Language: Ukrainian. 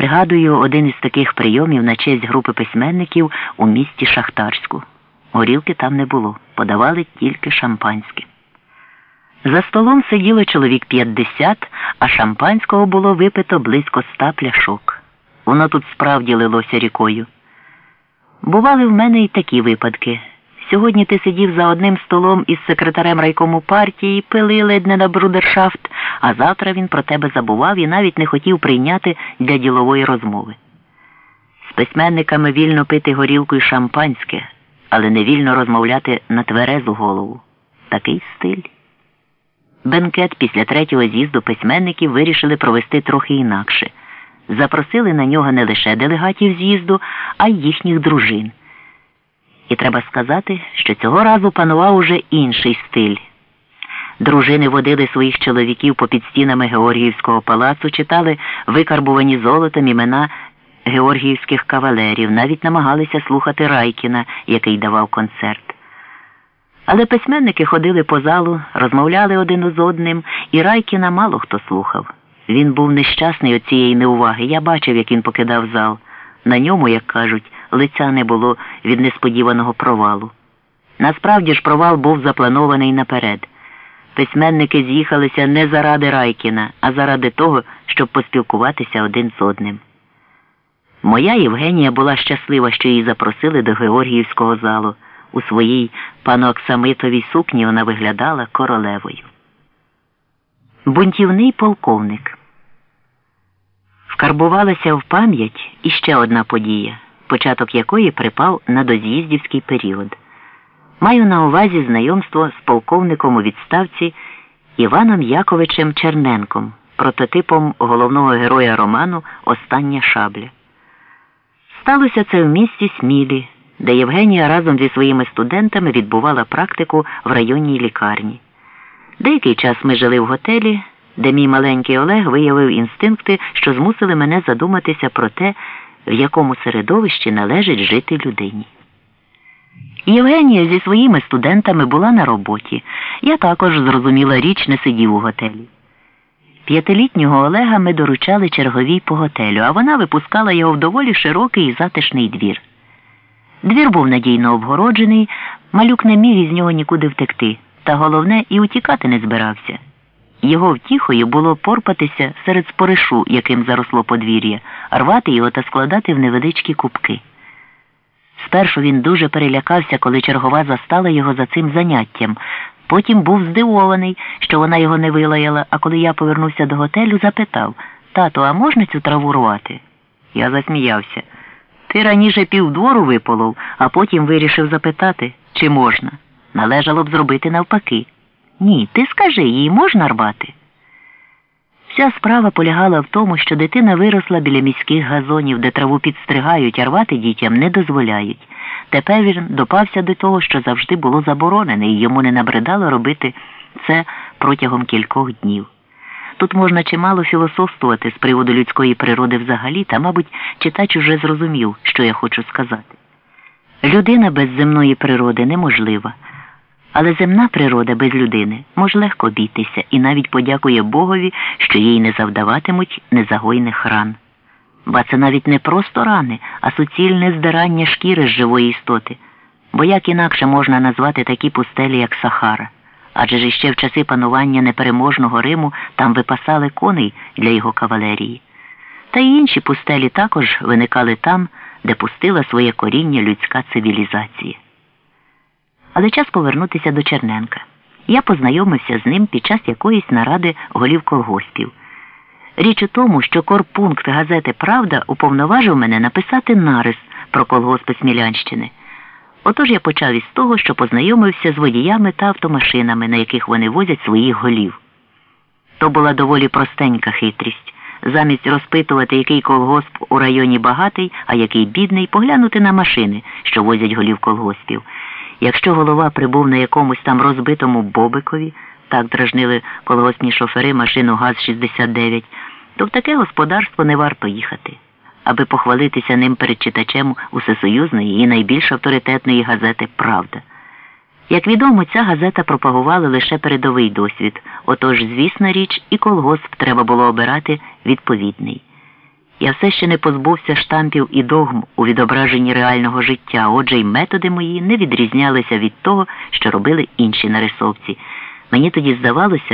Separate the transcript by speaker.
Speaker 1: Пригадую один із таких прийомів на честь групи письменників у місті Шахтарську. Горілки там не було, подавали тільки шампанське. За столом сиділо чоловік 50, а шампанського було випито близько ста пляшок. Воно тут справді лилося рікою. Бували в мене і такі випадки. Сьогодні ти сидів за одним столом із секретарем райкому партії, пили ледь не на брудершафт, а завтра він про тебе забував і навіть не хотів прийняти для ділової розмови. З письменниками вільно пити горілку і шампанське, але не вільно розмовляти на тверезу голову. Такий стиль. Бенкет після третього з'їзду письменників вирішили провести трохи інакше. Запросили на нього не лише делегатів з'їзду, а й їхніх дружин. І треба сказати, що цього разу панував уже інший стиль. Дружини водили своїх чоловіків попід стінами Георгіївського палацу, читали викарбувані золотом імена георгіївських кавалерів, навіть намагалися слухати Райкіна, який давав концерт. Але письменники ходили по залу, розмовляли один з одним, і Райкіна мало хто слухав. Він був нещасний від цієї неуваги. Я бачив, як він покидав зал. На ньому, як кажуть, лиця не було від несподіваного провалу. Насправді ж провал був запланований наперед. Письменники з'їхалися не заради Райкіна, а заради того, щоб поспілкуватися один з одним. Моя Євгенія була щаслива, що її запросили до Георгіївського залу. У своїй панооксамитовій сукні вона виглядала королевою. Бунтівний полковник. Вкарбувалася в пам'ять іще одна подія, початок якої припав на доз'їздівський період. Маю на увазі знайомство з полковником у відставці Іваном Яковичем Черненком, прототипом головного героя роману Остання шабля. Сталося це в місті Смілі, де Євгенія разом зі своїми студентами відбувала практику в районній лікарні. Деякий час ми жили в готелі, де мій маленький Олег виявив інстинкти, що змусили мене задуматися про те, в якому середовищі належить жити людині. Євгенія зі своїми студентами була на роботі. Я також, зрозуміла річ, не сидів у готелі. П'ятилітнього Олега ми доручали черговій по готелю, а вона випускала його в доволі широкий і затишний двір. Двір був надійно обгороджений, малюк не міг із нього нікуди втекти, та головне і утікати не збирався. Його втіхою було порпатися серед споришу, яким заросло подвір'я, рвати його та складати в невеличкі кубки. Спершу він дуже перелякався, коли чергова застала його за цим заняттям. Потім був здивований, що вона його не вилаяла, а коли я повернувся до готелю, запитав Тато, а можна цю траву рвати? Я засміявся. Ти раніше півдвору виполов, а потім вирішив запитати, чи можна. Належало б зробити навпаки. Ні, ти скажи, її можна рвати? Вся справа полягала в тому, що дитина виросла біля міських газонів, де траву підстригають, а рвати дітям не дозволяють. Тепер він допався до того, що завжди було заборонене, і йому не набридало робити це протягом кількох днів. Тут можна чимало філософствувати з приводу людської природи взагалі, та, мабуть, читач уже зрозумів, що я хочу сказати. Людина без земної природи неможлива. Але земна природа без людини може легко обійтися і навіть подякує Богові, що їй не завдаватимуть незагойних ран. Ба це навіть не просто рани, а суцільне здирання шкіри з живої істоти. Бо як інакше можна назвати такі пустелі, як Сахара? Адже ж іще в часи панування непереможного Риму там випасали коней для його кавалерії. Та й інші пустелі також виникали там, де пустила своє коріння людська цивілізація. Але час повернутися до Черненка. Я познайомився з ним під час якоїсь наради голів колгоспів. Річ у тому, що корпункт газети Правда уповноважив мене написати нарис про колгоспи Смілянщини. Отож я почав із того, що познайомився з водіями та автомашинами, на яких вони возять своїх голів. То була доволі простенька хитрість. Замість розпитувати, який колгосп у районі багатий, а який бідний, поглянути на машини, що возять голів колгоспів. Якщо голова прибув на якомусь там розбитому Бобикові, так дражнили колгоспні шофери машину ГАЗ-69, то в таке господарство не варто їхати, аби похвалитися ним перед читачем усесоюзної і найбільш авторитетної газети Правда. Як відомо, ця газета пропагувала лише передовий досвід, отож, звісна річ, і колгосп треба було обирати відповідний. Я все ще не позбувся штампів і догм у відображенні реального життя, отже й методи мої не відрізнялися від того, що робили інші нарисовці. Мені тоді здавалося,